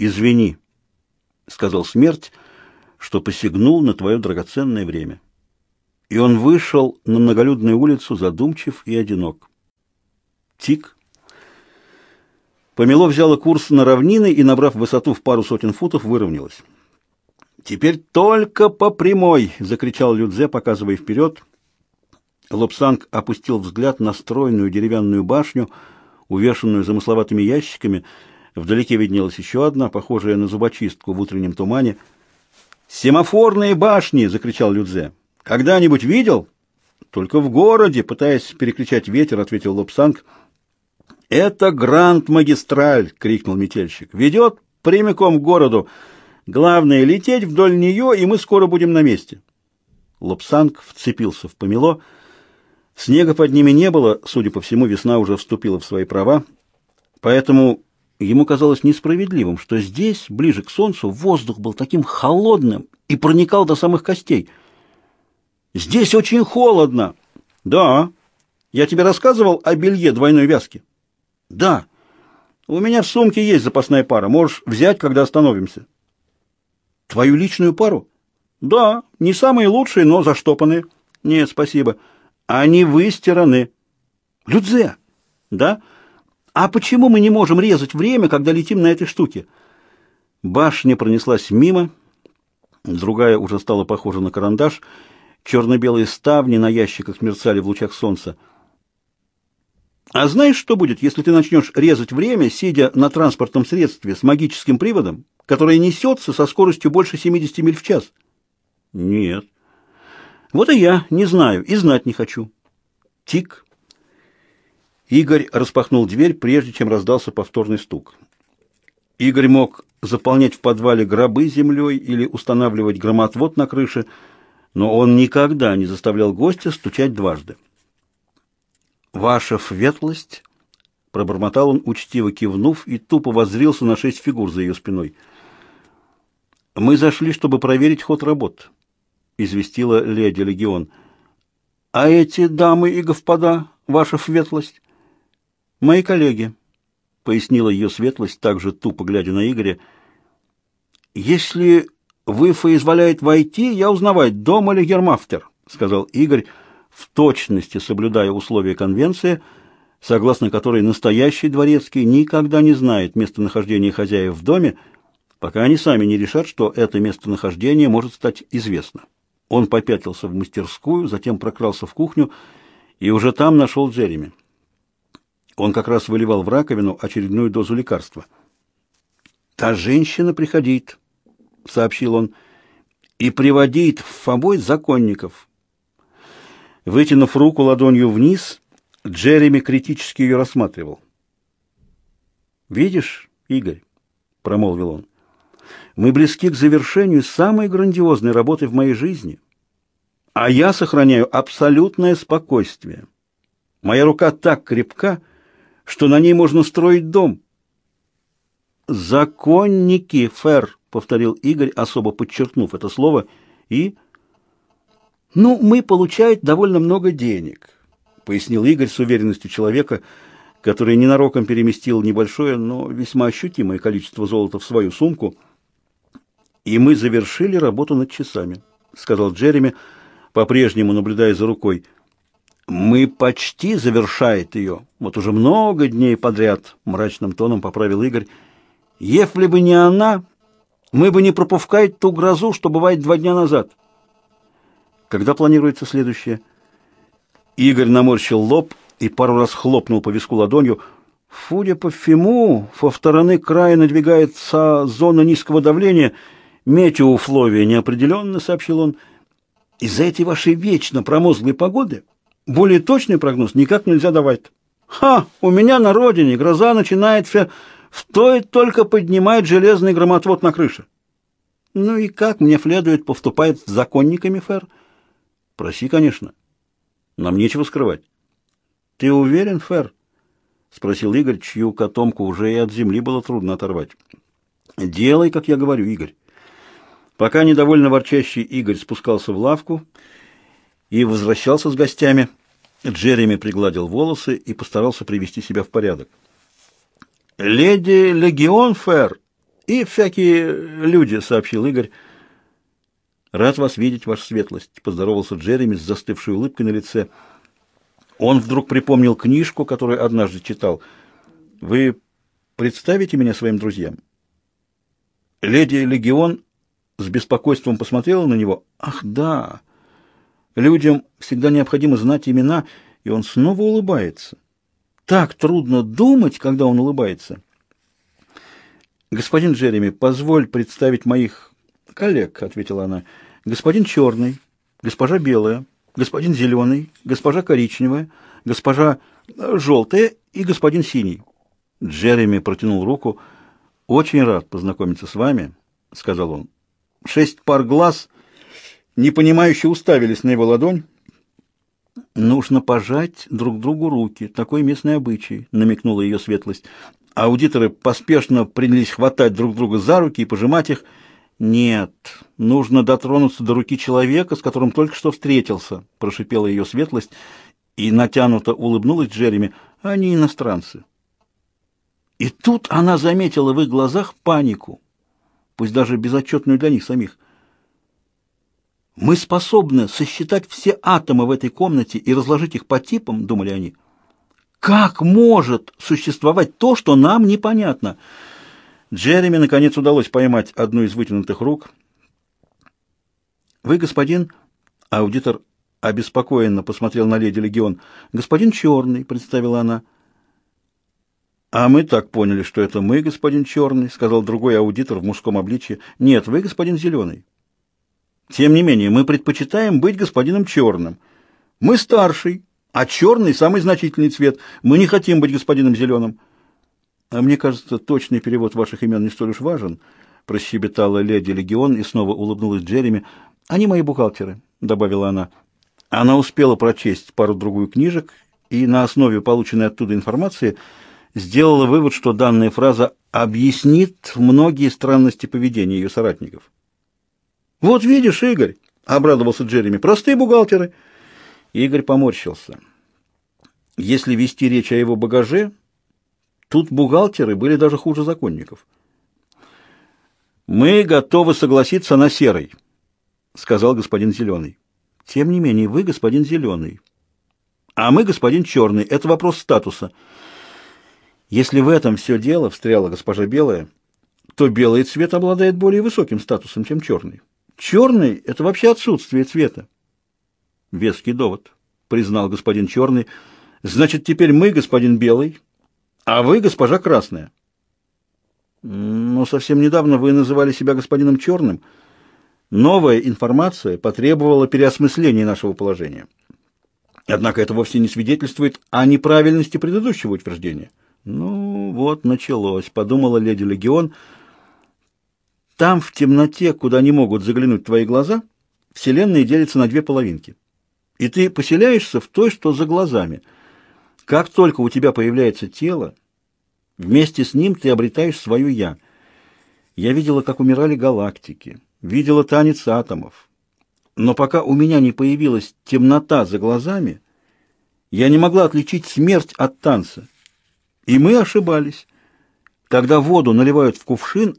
«Извини», — сказал смерть, — «что посягнул на твое драгоценное время». И он вышел на многолюдную улицу, задумчив и одинок. Тик. Помело взяла курс на равнины и, набрав высоту в пару сотен футов, выровнялась. «Теперь только по прямой!» — закричал Людзе, показывая вперед. Лобсанг опустил взгляд на стройную деревянную башню, увешанную замысловатыми ящиками. Вдалеке виднелась еще одна, похожая на зубочистку в утреннем тумане. «Семафорные башни!» — закричал Людзе. «Когда-нибудь видел?» «Только в городе», — пытаясь перекричать ветер, ответил Лобсанг. «Это Гранд-магистраль!» — крикнул метельщик. «Ведет прямиком к городу. Главное — лететь вдоль нее, и мы скоро будем на месте». Лобсанг вцепился в помело. Снега под ними не было, судя по всему, весна уже вступила в свои права. Поэтому ему казалось несправедливым, что здесь, ближе к солнцу, воздух был таким холодным и проникал до самых костей. «Здесь очень холодно!» «Да. Я тебе рассказывал о белье двойной вязки?» Да. У меня в сумке есть запасная пара. Можешь взять, когда остановимся. Твою личную пару? Да, не самые лучшие, но заштопанные. Нет, спасибо. Они выстираны. Людзе. Да? А почему мы не можем резать время, когда летим на этой штуке? Башня пронеслась мимо, другая уже стала похожа на карандаш. Черно-белые ставни на ящиках мерцали в лучах солнца. А знаешь, что будет, если ты начнешь резать время, сидя на транспортном средстве с магическим приводом, которое несется со скоростью больше 70 миль в час? Нет. Вот и я не знаю и знать не хочу. Тик. Игорь распахнул дверь, прежде чем раздался повторный стук. Игорь мог заполнять в подвале гробы землей или устанавливать громотвод на крыше, но он никогда не заставлял гостя стучать дважды. «Ваша светлость!» — пробормотал он, учтиво кивнув, и тупо воззрился на шесть фигур за ее спиной. «Мы зашли, чтобы проверить ход работ», — известила леди Легион. «А эти дамы и господа, ваша светлость?» «Мои коллеги», — пояснила ее светлость, также тупо глядя на Игоря. «Если вы позволяет войти, я узнавать, дома ли Гермафтер», — сказал Игорь, — в точности соблюдая условия конвенции, согласно которой настоящий дворецкий никогда не знает местонахождения хозяев в доме, пока они сами не решат, что это местонахождение может стать известно. Он попятился в мастерскую, затем прокрался в кухню и уже там нашел Джереми. Он как раз выливал в раковину очередную дозу лекарства. «Та женщина приходит», — сообщил он, — «и приводит в Фобой законников, Вытянув руку ладонью вниз, Джереми критически ее рассматривал. «Видишь, Игорь?» — промолвил он. «Мы близки к завершению самой грандиозной работы в моей жизни, а я сохраняю абсолютное спокойствие. Моя рука так крепка, что на ней можно строить дом». «Законники, Фер», — повторил Игорь, особо подчеркнув это слово, и ну, мы получаем довольно много денег, пояснил Игорь с уверенностью человека, который ненароком переместил небольшое, но весьма ощутимое количество золота в свою сумку. И мы завершили работу над часами, сказал Джереми, по-прежнему наблюдая за рукой. Мы почти завершает ее. Вот уже много дней подряд, мрачным тоном поправил Игорь. Если бы не она, мы бы не пропускать ту грозу, что бывает два дня назад. Когда планируется следующее? Игорь наморщил лоб и пару раз хлопнул по виску ладонью. Судя по всему, во стороны края надвигается зона низкого давления. Метеоусловия неопределенно, сообщил он. Из-за этой вашей вечно промозглой погоды более точный прогноз никак нельзя давать. Ха, у меня на родине гроза начинается, стоит только поднимать железный громотвод на крыше. Ну и как мне следует поступать с законниками, Фер? — Проси, конечно. Нам нечего скрывать. Ты уверен, Фер? спросил Игорь, чью котомку уже и от земли было трудно оторвать. Делай, как я говорю, Игорь. Пока недовольно ворчащий Игорь спускался в лавку и возвращался с гостями, Джереми пригладил волосы и постарался привести себя в порядок. «Леди Легион Фер «И всякие люди», — сообщил Игорь. «Рад вас видеть, ваша светлость», — поздоровался Джереми с застывшей улыбкой на лице. Он вдруг припомнил книжку, которую однажды читал. «Вы представите меня своим друзьям?» Леди Легион с беспокойством посмотрела на него. «Ах, да! Людям всегда необходимо знать имена, и он снова улыбается. Так трудно думать, когда он улыбается». «Господин Джереми, позволь представить моих коллег», — ответила она. «Господин Черный, госпожа Белая, господин Зеленый, госпожа Коричневая, госпожа э, Желтая и господин Синий». Джереми протянул руку. «Очень рад познакомиться с вами», — сказал он. Шесть пар глаз, непонимающе уставились на его ладонь. «Нужно пожать друг другу руки. Такой местный обычай», — намекнула ее светлость. Аудиторы поспешно принялись хватать друг друга за руки и пожимать их. «Нет, нужно дотронуться до руки человека, с которым только что встретился», — прошипела ее светлость и натянуто улыбнулась Джереми. «Они иностранцы». И тут она заметила в их глазах панику, пусть даже безотчетную для них самих. «Мы способны сосчитать все атомы в этой комнате и разложить их по типам», — думали они. Как может существовать то, что нам непонятно? Джереми, наконец, удалось поймать одну из вытянутых рук. «Вы, господин...» Аудитор обеспокоенно посмотрел на леди Легион. «Господин Черный», — представила она. «А мы так поняли, что это мы, господин Черный», — сказал другой аудитор в мужском обличье. «Нет, вы, господин Зеленый». «Тем не менее, мы предпочитаем быть господином Черным. Мы старший, а черный – самый значительный цвет. Мы не хотим быть господином зеленым. А мне кажется, точный перевод ваших имен не столь уж важен, прощебетала леди Легион и снова улыбнулась Джереми. Они мои бухгалтеры, добавила она. Она успела прочесть пару-другую книжек и на основе полученной оттуда информации сделала вывод, что данная фраза объяснит многие странности поведения ее соратников. «Вот видишь, Игорь», — обрадовался Джереми, — «простые бухгалтеры». Игорь поморщился. Если вести речь о его багаже, тут бухгалтеры были даже хуже законников. «Мы готовы согласиться на серый», — сказал господин Зеленый. «Тем не менее, вы господин Зеленый, а мы господин Черный. Это вопрос статуса. Если в этом все дело, — встряла госпожа Белая, — то белый цвет обладает более высоким статусом, чем черный. Черный — это вообще отсутствие цвета. Веский довод, признал господин Черный. Значит, теперь мы, господин Белый, а вы, госпожа Красная. Но совсем недавно вы называли себя господином Черным. Новая информация потребовала переосмысления нашего положения. Однако это вовсе не свидетельствует о неправильности предыдущего утверждения. Ну, вот началось, подумала леди Легион. Там, в темноте, куда не могут заглянуть твои глаза, Вселенная делится на две половинки и ты поселяешься в той, что за глазами. Как только у тебя появляется тело, вместе с ним ты обретаешь свое «я». Я видела, как умирали галактики, видела танец атомов. Но пока у меня не появилась темнота за глазами, я не могла отличить смерть от танца. И мы ошибались. Когда воду наливают в кувшин,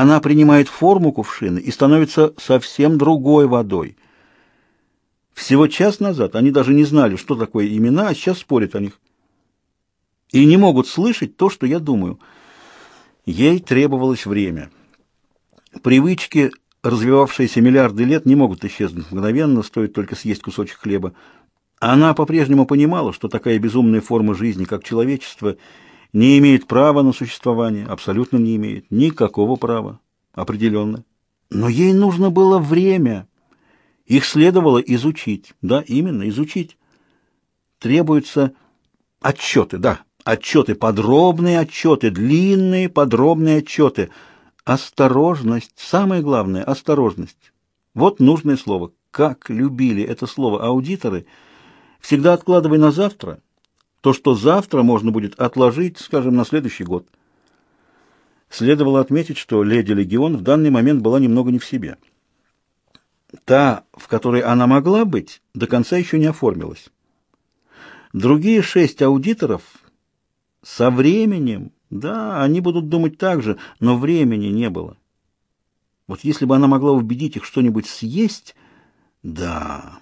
она принимает форму кувшина и становится совсем другой водой. Всего час назад они даже не знали, что такое имена, а сейчас спорят о них. И не могут слышать то, что я думаю. Ей требовалось время. Привычки, развивавшиеся миллиарды лет, не могут исчезнуть мгновенно, стоит только съесть кусочек хлеба. Она по-прежнему понимала, что такая безумная форма жизни, как человечество, не имеет права на существование, абсолютно не имеет, никакого права, определенно. Но ей нужно было время. Их следовало изучить. Да, именно, изучить. Требуются отчеты, да, отчеты, подробные отчеты, длинные подробные отчеты. Осторожность, самое главное, осторожность. Вот нужное слово. Как любили это слово аудиторы, всегда откладывай на завтра то, что завтра можно будет отложить, скажем, на следующий год. Следовало отметить, что леди Легион в данный момент была немного не в себе. Та, в которой она могла быть, до конца еще не оформилась. Другие шесть аудиторов со временем, Да, они будут думать так же, но времени не было. Вот если бы она могла убедить их что-нибудь съесть... Да,